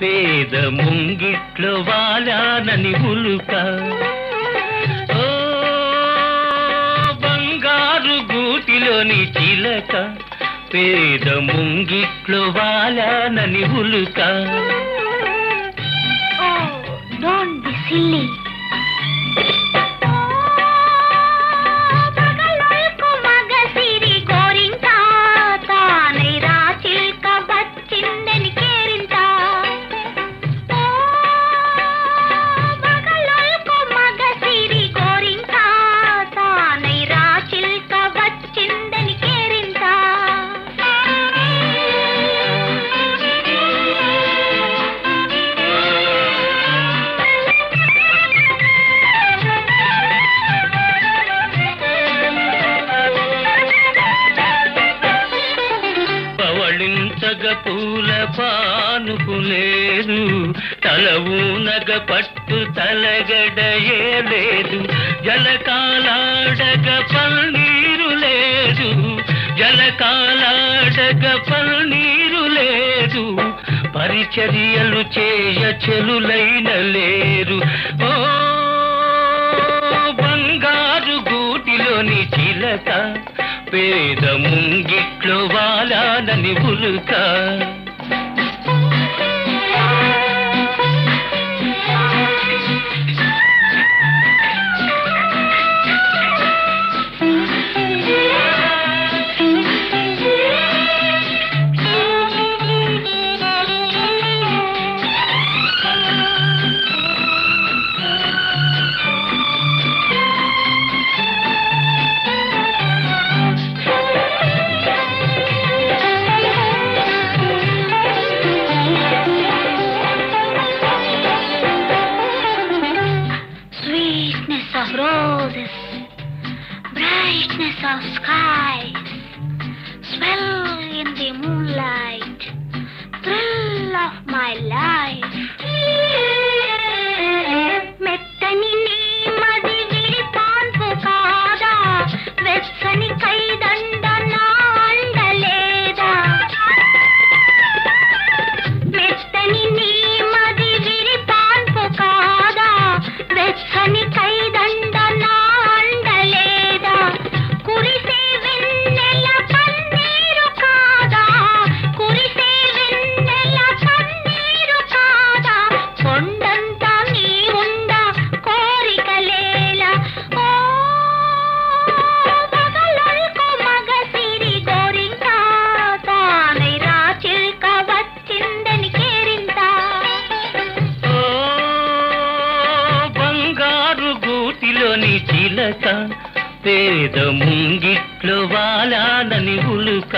పేద ముంగిట్లో వాలానని ఉలుక ఓ బంగారు గూటిలోని చిలక పేద ముంగిట్లో వాలానని ఉలుక Oh, don't be silly. నగ పూల పానుపు లేదు. తలవు నగ పట్టు తలగడయే లేదు. జలకాలాడగ పల్నీరు లేదు. జలకాలాడగ పల్నీరు లేదు. పరిచర్యలు చేయ చెలులైన లేరు. ఓ బంగారు గూటిలోని చిలక పేద ముంగిట్లో వాలానని ఉలుక. Roses, brightness of skies, swell in the moonlight, thrill of my life. గూటిలోని చిలక పేద ముంగిట్లో వాలానని ఉలుక.